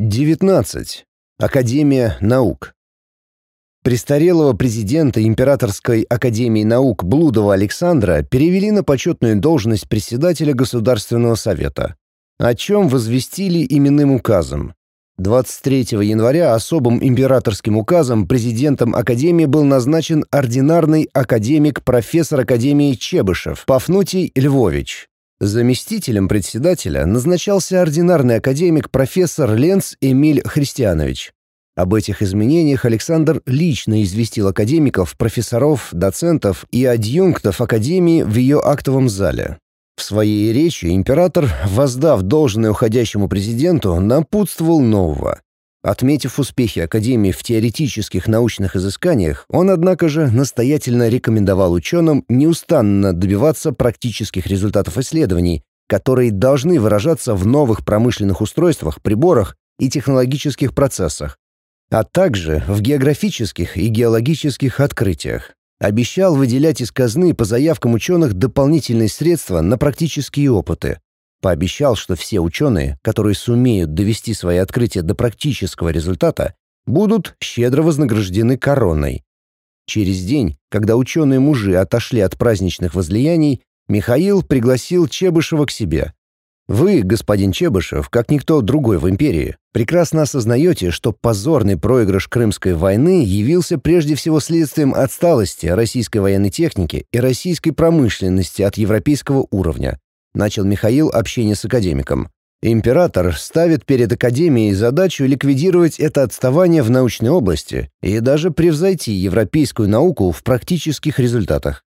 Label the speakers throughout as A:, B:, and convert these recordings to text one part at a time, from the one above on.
A: 19. Академия наук. Престарелого президента Императорской академии наук Блудова Александра перевели на почетную должность председателя Государственного совета, о чем возвестили именным указом. 23 января особым императорским указом президентом Академии был назначен ординарный академик профессор Академии Чебышев Пафнутий Львович. Заместителем председателя назначался ординарный академик профессор Ленц Эмиль Христианович. Об этих изменениях Александр лично известил академиков, профессоров, доцентов и адъюнктов Академии в ее актовом зале. В своей речи император, воздав должное уходящему президенту, напутствовал нового. Отметив успехи Академии в теоретических научных изысканиях, он, однако же, настоятельно рекомендовал ученым неустанно добиваться практических результатов исследований, которые должны выражаться в новых промышленных устройствах, приборах и технологических процессах, а также в географических и геологических открытиях. Обещал выделять из казны по заявкам ученых дополнительные средства на практические опыты, Пообещал, что все ученые, которые сумеют довести свои открытия до практического результата, будут щедро вознаграждены короной. Через день, когда ученые-мужи отошли от праздничных возлияний, Михаил пригласил Чебышева к себе. Вы, господин Чебышев, как никто другой в империи, прекрасно осознаете, что позорный проигрыш Крымской войны явился прежде всего следствием отсталости российской военной техники и российской промышленности от европейского уровня. Начал Михаил общение с академиком. Император ставит перед Академией задачу ликвидировать это отставание в научной области и даже превзойти европейскую науку в практических результатах.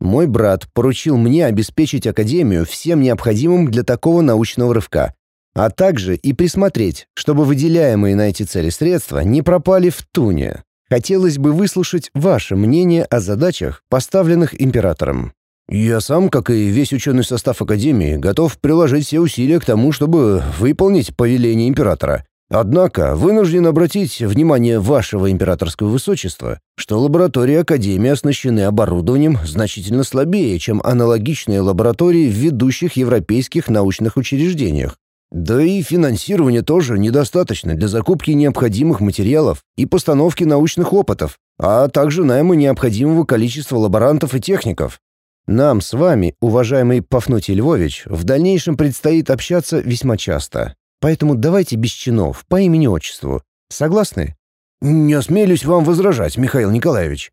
A: Мой брат поручил мне обеспечить Академию всем необходимым для такого научного рывка, а также и присмотреть, чтобы выделяемые на эти цели средства не пропали в туне. Хотелось бы выслушать ваше мнение о задачах, поставленных императором. Я сам, как и весь ученый состав Академии, готов приложить все усилия к тому, чтобы выполнить повеление императора. Однако вынужден обратить внимание вашего императорского высочества, что лаборатории Академии оснащены оборудованием значительно слабее, чем аналогичные лаборатории в ведущих европейских научных учреждениях. Да и финансирования тоже недостаточно для закупки необходимых материалов и постановки научных опытов, а также найма необходимого количества лаборантов и техников. Нам с вами, уважаемый Пафнутий Львович, в дальнейшем предстоит общаться весьма часто. Поэтому давайте без чинов, по имени-отчеству. Согласны? Не осмелюсь вам возражать, Михаил Николаевич.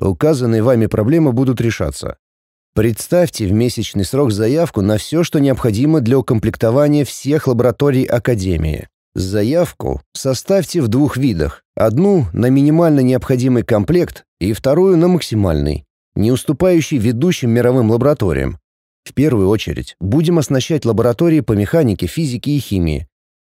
A: Указанные вами проблемы будут решаться. Представьте в месячный срок заявку на все, что необходимо для укомплектования всех лабораторий Академии. Заявку составьте в двух видах. Одну на минимально необходимый комплект и вторую на максимальный не уступающий ведущим мировым лабораториям. В первую очередь будем оснащать лаборатории по механике, физике и химии.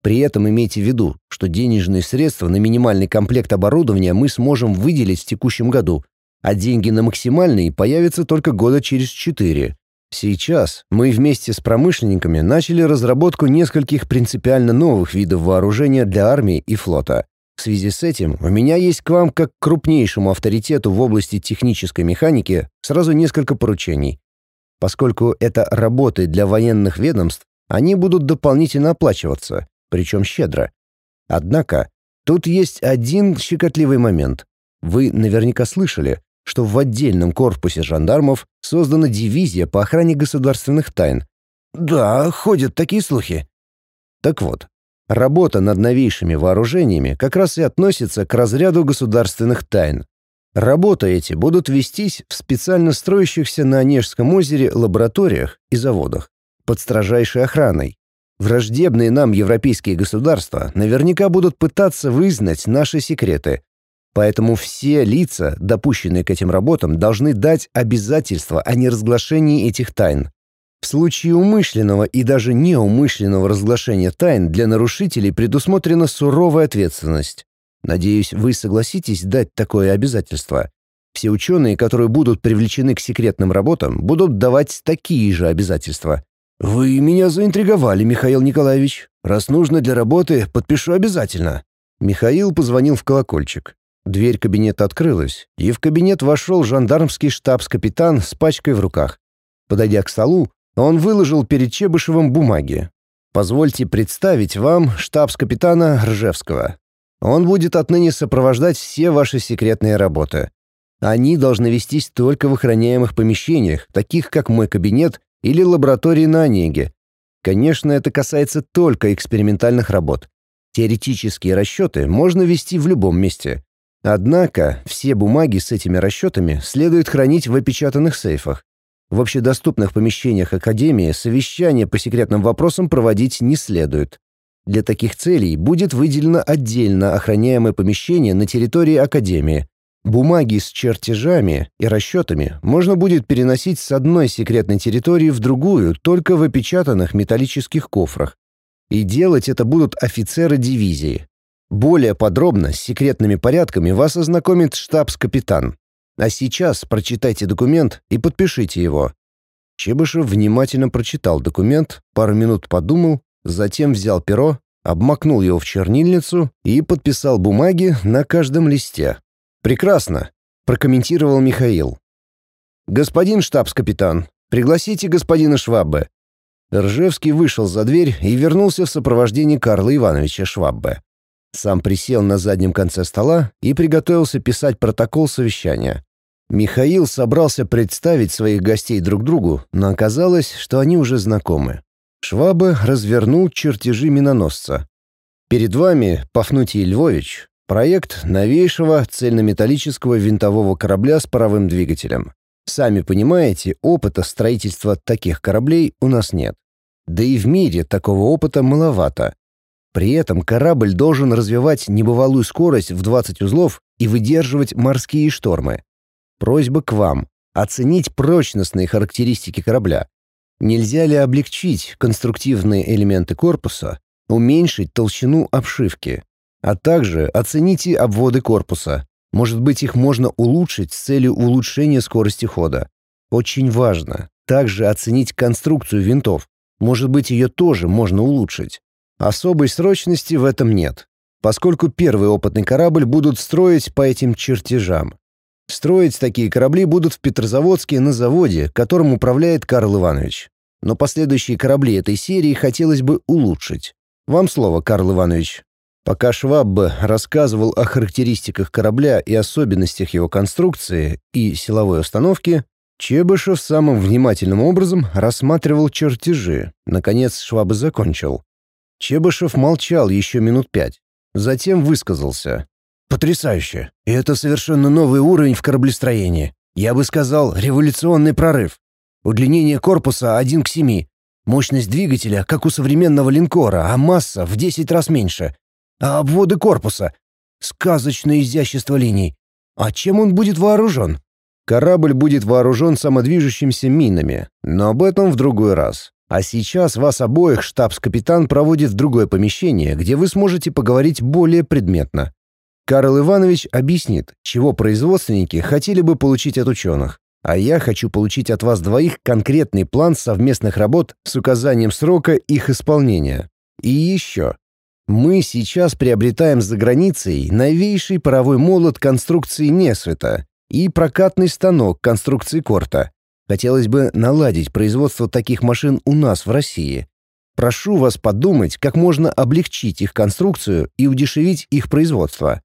A: При этом имейте в виду, что денежные средства на минимальный комплект оборудования мы сможем выделить в текущем году, а деньги на максимальный появятся только года через четыре. Сейчас мы вместе с промышленниками начали разработку нескольких принципиально новых видов вооружения для армии и флота. В связи с этим у меня есть к вам, как к крупнейшему авторитету в области технической механики, сразу несколько поручений. Поскольку это работы для военных ведомств, они будут дополнительно оплачиваться, причем щедро. Однако, тут есть один щекотливый момент. Вы наверняка слышали, что в отдельном корпусе жандармов создана дивизия по охране государственных тайн. Да, ходят такие слухи. Так вот, Работа над новейшими вооружениями как раз и относится к разряду государственных тайн. Работы эти будут вестись в специально строящихся на Онежском озере лабораториях и заводах под строжайшей охраной. Враждебные нам европейские государства наверняка будут пытаться вызнать наши секреты. Поэтому все лица, допущенные к этим работам, должны дать обязательство о неразглашении этих тайн. В случае умышленного и даже неумышленного разглашения тайн для нарушителей предусмотрена суровая ответственность. Надеюсь, вы согласитесь дать такое обязательство. Все ученые, которые будут привлечены к секретным работам, будут давать такие же обязательства. «Вы меня заинтриговали, Михаил Николаевич. Раз нужно для работы, подпишу обязательно». Михаил позвонил в колокольчик. Дверь кабинета открылась, и в кабинет вошел жандармский штабс-капитан с пачкой в руках. Подойдя к столу, он выложил перед Чебышевым бумаги. Позвольте представить вам штабс-капитана Ржевского. Он будет отныне сопровождать все ваши секретные работы. Они должны вестись только в охраняемых помещениях, таких как мой кабинет или лаборатории на Онеге. Конечно, это касается только экспериментальных работ. Теоретические расчеты можно вести в любом месте. Однако все бумаги с этими расчетами следует хранить в опечатанных сейфах. В общедоступных помещениях Академии совещания по секретным вопросам проводить не следует. Для таких целей будет выделено отдельно охраняемое помещение на территории Академии. Бумаги с чертежами и расчетами можно будет переносить с одной секретной территории в другую только в опечатанных металлических кофрах. И делать это будут офицеры дивизии. Более подробно с секретными порядками вас ознакомит штабс-капитан. А сейчас прочитайте документ и подпишите его». Чебышев внимательно прочитал документ, пару минут подумал, затем взял перо, обмакнул его в чернильницу и подписал бумаги на каждом листе. «Прекрасно», — прокомментировал Михаил. «Господин штабс-капитан, пригласите господина Шваббе. Ржевский вышел за дверь и вернулся в сопровождении Карла Ивановича Шваббе. Сам присел на заднем конце стола и приготовился писать протокол совещания. Михаил собрался представить своих гостей друг другу, но оказалось, что они уже знакомы. Швабе развернул чертежи миноносца. «Перед вами, Пафнутий Львович, проект новейшего цельнометаллического винтового корабля с паровым двигателем. Сами понимаете, опыта строительства таких кораблей у нас нет. Да и в мире такого опыта маловато. При этом корабль должен развивать небывалую скорость в 20 узлов и выдерживать морские штормы. Просьба к вам оценить прочностные характеристики корабля. Нельзя ли облегчить конструктивные элементы корпуса, уменьшить толщину обшивки, а также оцените обводы корпуса, может быть, их можно улучшить с целью улучшения скорости хода. Очень важно также оценить конструкцию винтов. Может быть, ее тоже можно улучшить. Особой срочности в этом нет, поскольку первый опытный корабль будут строить по этим чертежам. Строить такие корабли будут в Петрозаводске на заводе, которым управляет Карл Иванович. Но последующие корабли этой серии хотелось бы улучшить. Вам слово, Карл Иванович. Пока Шваббе рассказывал о характеристиках корабля и особенностях его конструкции и силовой установки, Чебышев самым внимательным образом рассматривал чертежи. Наконец Швабе закончил. Чебышев молчал еще минут пять. Затем высказался. «Потрясающе! И это совершенно новый уровень в кораблестроении. Я бы сказал, революционный прорыв. Удлинение корпуса 1 к 7. Мощность двигателя, как у современного линкора, а масса в 10 раз меньше а обводы корпуса. Сказочное изящество линий. А чем он будет вооружен? Корабль будет вооружен самодвижущимися минами, но об этом в другой раз. А сейчас вас обоих штабс-капитан проводит в другое помещение, где вы сможете поговорить более предметно. Карл Иванович объяснит, чего производственники хотели бы получить от ученых. А я хочу получить от вас двоих конкретный план совместных работ с указанием срока их исполнения. И еще. Мы сейчас приобретаем за границей новейший паровой молот конструкции Несвета и прокатный станок конструкции Корта. Хотелось бы наладить производство таких машин у нас в России. Прошу вас подумать, как можно облегчить их конструкцию и удешевить их производство.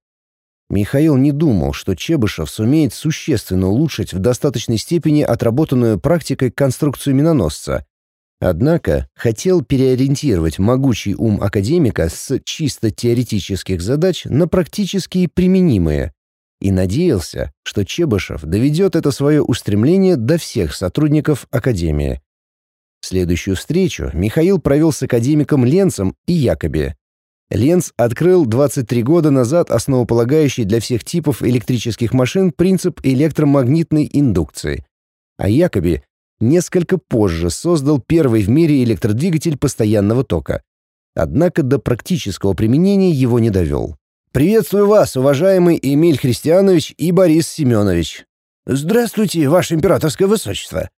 A: Михаил не думал, что Чебышев сумеет существенно улучшить в достаточной степени отработанную практикой конструкцию миноносца Однако хотел переориентировать могучий ум академика с чисто теоретических задач на практически применимые и надеялся, что Чебышев доведет это свое устремление до всех сотрудников Академии. Следующую встречу Михаил провел с академиком Ленцем и Якоби. Ленц открыл 23 года назад основополагающий для всех типов электрических машин принцип электромагнитной индукции, а Якоби несколько позже создал первый в мире электродвигатель постоянного тока. Однако до практического применения его не довел. «Приветствую вас, уважаемый Эмиль Христианович и Борис Семенович». «Здравствуйте, ваше императорское высочество».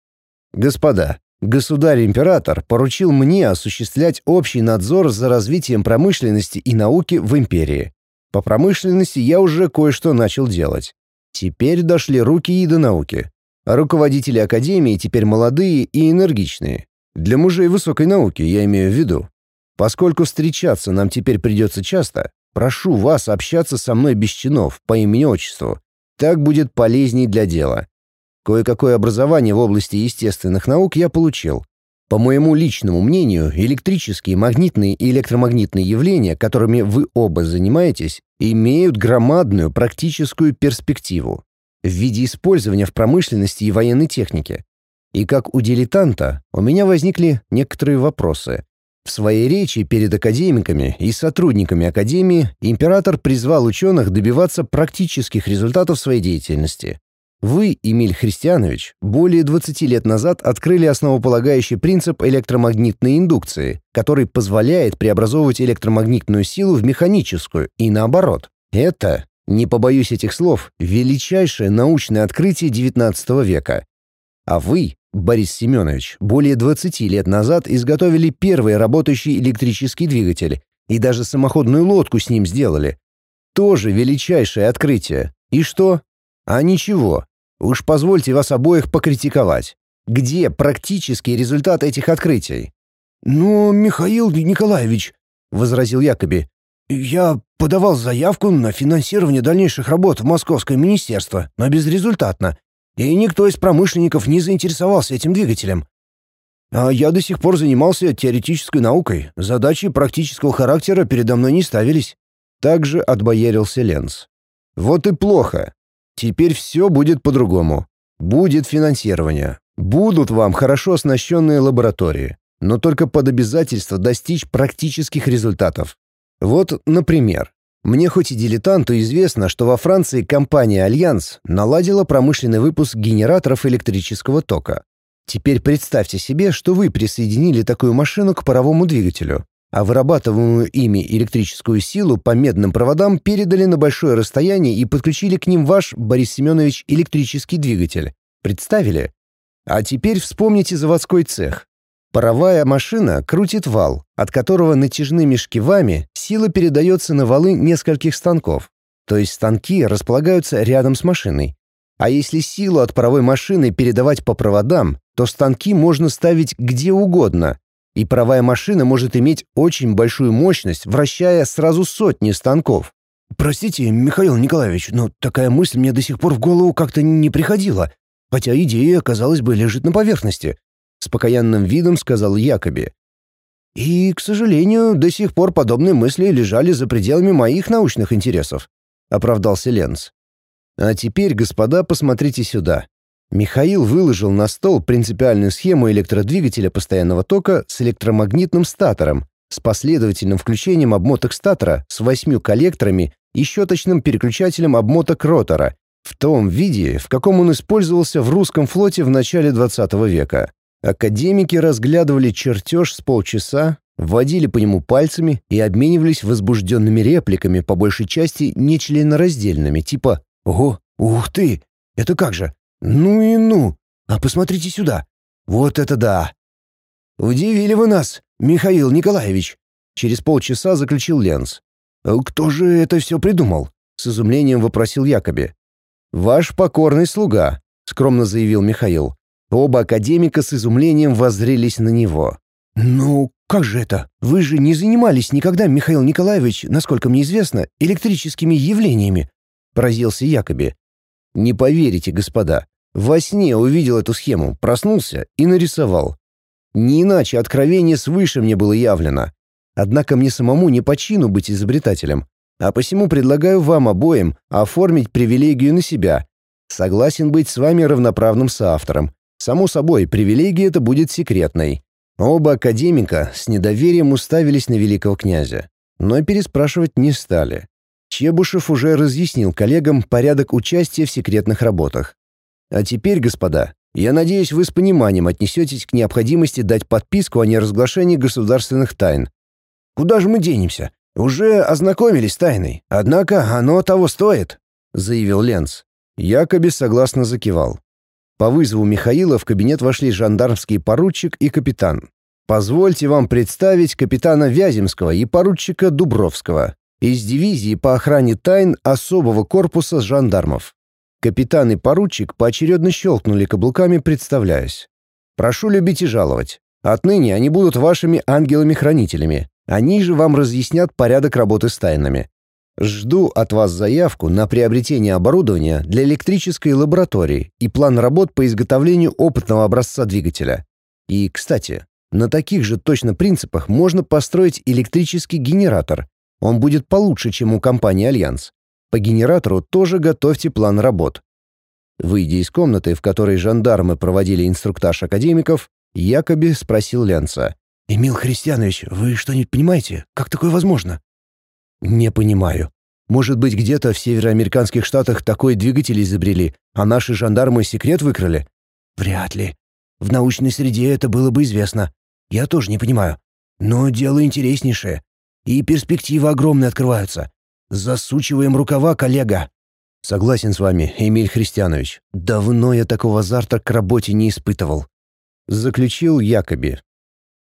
A: «Господа, государь-император поручил мне осуществлять общий надзор за развитием промышленности и науки в империи. По промышленности я уже кое-что начал делать. Теперь дошли руки и до науки. Руководители Академии теперь молодые и энергичные. Для мужей высокой науки, я имею в виду. Поскольку встречаться нам теперь придется часто, прошу вас общаться со мной без чинов, по имени-отчеству. Так будет полезней для дела. Кое-какое образование в области естественных наук я получил. По моему личному мнению, электрические, магнитные и электромагнитные явления, которыми вы оба занимаетесь, имеют громадную практическую перспективу в виде использования в промышленности и военной технике. И как у дилетанта у меня возникли некоторые вопросы. В своей речи перед академиками и сотрудниками Академии император призвал ученых добиваться практических результатов своей деятельности. Вы, Эмиль Христианович, более 20 лет назад открыли основополагающий принцип электромагнитной индукции, который позволяет преобразовывать электромагнитную силу в механическую и наоборот. Это, не побоюсь этих слов, величайшее научное открытие XIX века. А вы, Борис Семенович, более 20 лет назад изготовили первый работающий электрический двигатель и даже самоходную лодку с ним сделали. Тоже величайшее открытие. И что? А ничего. Уж позвольте вас обоих покритиковать. Где практический результат этих открытий?
B: «Ну, Михаил Николаевич», — возразил Якоби, — «я подавал заявку на финансирование дальнейших работ в Московское министерство, но безрезультатно, и никто из промышленников не заинтересовался этим двигателем. А я до сих пор занимался теоретической наукой, задачи практического характера передо мной не ставились».
A: Также отбоярился Ленц. «Вот и плохо. Теперь все будет по-другому. Будет финансирование. Будут вам хорошо оснащенные лаборатории, но только под обязательство достичь практических результатов. Вот, например, мне хоть и дилетанту известно, что во Франции компания «Альянс» наладила промышленный выпуск генераторов электрического тока. Теперь представьте себе, что вы присоединили такую машину к паровому двигателю а вырабатываемую ими электрическую силу по медным проводам передали на большое расстояние и подключили к ним ваш, Борис Семенович, электрический двигатель. Представили? А теперь вспомните заводской цех. Паровая машина крутит вал, от которого натяжными шкивами сила передается на валы нескольких станков. То есть станки располагаются рядом с машиной. А если силу от паровой машины передавать по проводам, то станки можно ставить где угодно, и паровая машина может иметь очень большую мощность, вращая сразу сотни станков.
B: «Простите, Михаил Николаевич, но такая мысль мне до сих пор в голову как-то не приходила, хотя идея, казалось бы, лежит на поверхности», — с покаянным видом сказал Якоби. «И, к сожалению, до сих пор подобные мысли лежали за пределами моих научных интересов», — оправдался Ленц.
A: «А теперь, господа, посмотрите сюда. Михаил выложил на стол принципиальную схему электродвигателя постоянного тока с электромагнитным статором, с последовательным включением обмоток статора с восьмью коллекторами и щеточным переключателем обмоток ротора, в том виде, в каком он использовался в русском флоте в начале 20 века. Академики разглядывали чертеж с полчаса, вводили по нему пальцами и обменивались возбужденными репликами, по большей части нечленораздельными, типа
B: «Ого, ух ты, это как же? «Ну и ну! А посмотрите сюда! Вот это да!» «Удивили вы нас, Михаил Николаевич!» Через полчаса заключил Ленц. «Кто же это все придумал?» С изумлением вопросил Якоби.
A: «Ваш покорный слуга», — скромно заявил Михаил. Оба академика с изумлением воззрелись на него.
B: «Ну, как же это? Вы же не занимались никогда, Михаил Николаевич, насколько мне известно, электрическими явлениями», — поразился Якоби.
A: «Не поверите, господа, во сне увидел эту схему, проснулся и нарисовал. Не иначе откровение свыше мне было явлено. Однако мне самому не по чину быть изобретателем, а посему предлагаю вам обоим оформить привилегию на себя. Согласен быть с вами равноправным соавтором. Само собой, привилегия эта будет секретной. Оба академика с недоверием уставились на великого князя, но переспрашивать не стали. Чебушев уже разъяснил коллегам порядок участия в секретных работах. А теперь, господа, я надеюсь, вы с пониманием отнесетесь к необходимости дать подписку о неразглашении государственных тайн.
B: Куда же мы денемся? Уже ознакомились с тайной, однако оно того стоит, заявил Ленц.
A: Якоби согласно закивал. По вызову Михаила в кабинет вошли жандармский поручик и капитан. Позвольте вам представить капитана Вяземского и поручика Дубровского из дивизии по охране тайн особого корпуса жандармов. Капитан и поручик поочередно щелкнули каблуками, представляясь. «Прошу любить и жаловать. Отныне они будут вашими ангелами-хранителями, Они же вам разъяснят порядок работы с тайнами. Жду от вас заявку на приобретение оборудования для электрической лаборатории и план работ по изготовлению опытного образца двигателя. И, кстати, на таких же точно принципах можно построить электрический генератор. Он будет получше, чем у компании «Альянс». По генератору тоже готовьте план работ. Выйдя из комнаты, в которой жандармы проводили инструктаж академиков, Якоби спросил Ленца.
B: «Эмил Христианович, вы что-нибудь понимаете? Как такое возможно?»
A: «Не понимаю. Может быть, где-то в североамериканских штатах такой двигатель изобрели, а наши жандармы секрет выкрали?»
B: «Вряд ли. В научной среде это было бы известно. Я тоже не понимаю. Но дело интереснейшее. И перспективы огромные открываются. Засучиваем рукава, коллега».
A: «Согласен с вами, Эмиль Христианович. Давно я такого азарта к работе не испытывал». Заключил Якоби,